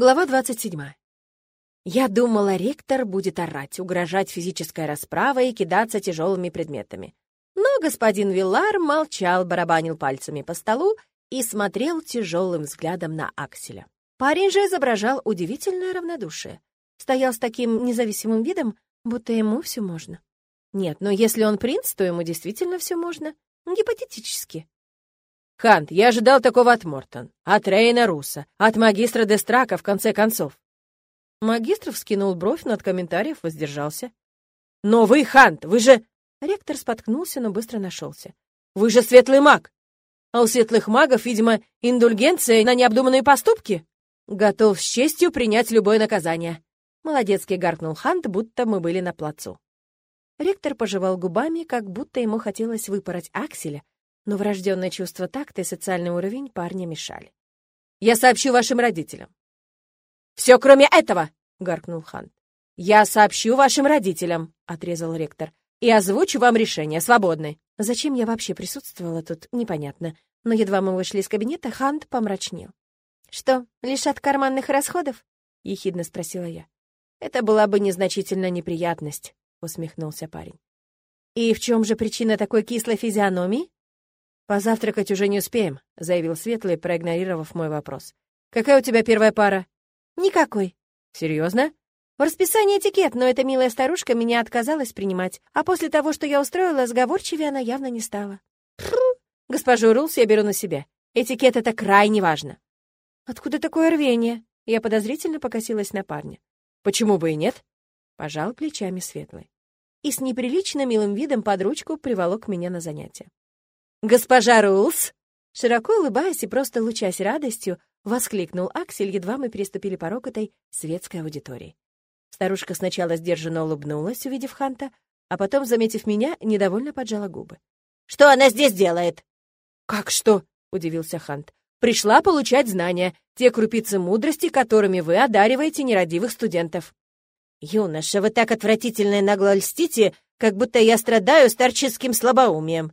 Глава 27. Я думала, ректор будет орать, угрожать физической расправой и кидаться тяжелыми предметами. Но господин Виллар молчал, барабанил пальцами по столу и смотрел тяжелым взглядом на Акселя. Парень же изображал удивительное равнодушие. Стоял с таким независимым видом, будто ему все можно. Нет, но если он принц, то ему действительно все можно. Гипотетически. Хант, я ожидал такого от Мортон, от Рейна Руса, от магистра Дестрака, в конце концов. Магистр вскинул бровь, но от комментариев воздержался. «Но вы, Хант, вы же...» Ректор споткнулся, но быстро нашелся. «Вы же светлый маг! А у светлых магов, видимо, индульгенция на необдуманные поступки. Готов с честью принять любое наказание». Молодецкий гаркнул Хант, будто мы были на плацу. Ректор пожевал губами, как будто ему хотелось выпороть акселя, но врожденное чувство такта и социальный уровень парня мешали. «Я сообщу вашим родителям». «Все, кроме этого!» — гаркнул Хан. «Я сообщу вашим родителям», — отрезал ректор, «и озвучу вам решение, свободны». Зачем я вообще присутствовала тут, непонятно, но едва мы вышли из кабинета, Хант помрачнел. «Что, лишь от карманных расходов?» — ехидно спросила я. «Это была бы незначительная неприятность», — усмехнулся парень. «И в чем же причина такой кислой физиономии?» «Позавтракать уже не успеем», — заявил Светлый, проигнорировав мой вопрос. «Какая у тебя первая пара?» «Никакой». «Серьезно?» «В расписании этикет, но эта милая старушка меня отказалась принимать, а после того, что я устроила, сговорчивее она явно не стала». «Фру! Госпожу Рулс я беру на себя. Этикет — это крайне важно». «Откуда такое рвение?» Я подозрительно покосилась на парня. «Почему бы и нет?» Пожал плечами Светлый. И с неприлично милым видом под ручку приволок меня на занятие. «Госпожа Рулс!» Широко улыбаясь и просто лучась радостью, воскликнул Аксель, едва мы переступили порог этой светской аудитории. Старушка сначала сдержанно улыбнулась, увидев Ханта, а потом, заметив меня, недовольно поджала губы. «Что она здесь делает?» «Как что?» — удивился Хант. «Пришла получать знания, те крупицы мудрости, которыми вы одариваете нерадивых студентов». «Юноша, вы так отвратительно и нагло льстите, как будто я страдаю старческим слабоумием»,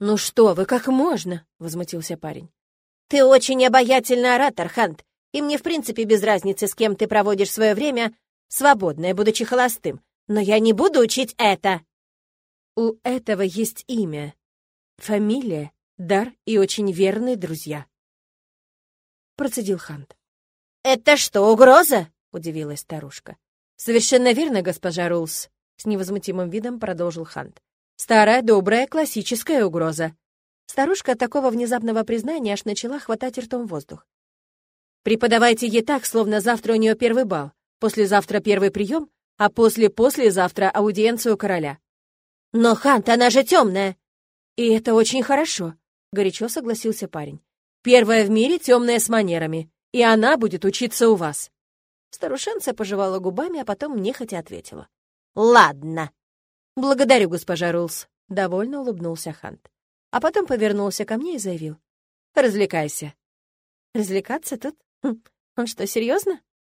«Ну что вы, как можно?» — возмутился парень. «Ты очень обаятельный оратор, Хант, и мне в принципе без разницы, с кем ты проводишь свое время, свободное, будучи холостым. Но я не буду учить это!» «У этого есть имя, фамилия, дар и очень верные друзья», — процедил Хант. «Это что, угроза?» — удивилась старушка. «Совершенно верно, госпожа Рулс», — с невозмутимым видом продолжил Хант. Старая, добрая, классическая угроза. Старушка от такого внезапного признания аж начала хватать ртом воздух. Преподавайте ей так, словно завтра у нее первый бал, послезавтра первый прием, а после-послезавтра аудиенцию короля. Но, Хант, она же темная. И это очень хорошо, горячо согласился парень. Первая в мире темная с манерами, и она будет учиться у вас. Старушенца пожевала губами, а потом нехотя ответила. «Ладно». «Благодарю, госпожа Рулс», — довольно улыбнулся Хант. А потом повернулся ко мне и заявил. «Развлекайся». «Развлекаться тут? Хм, он что, серьезно?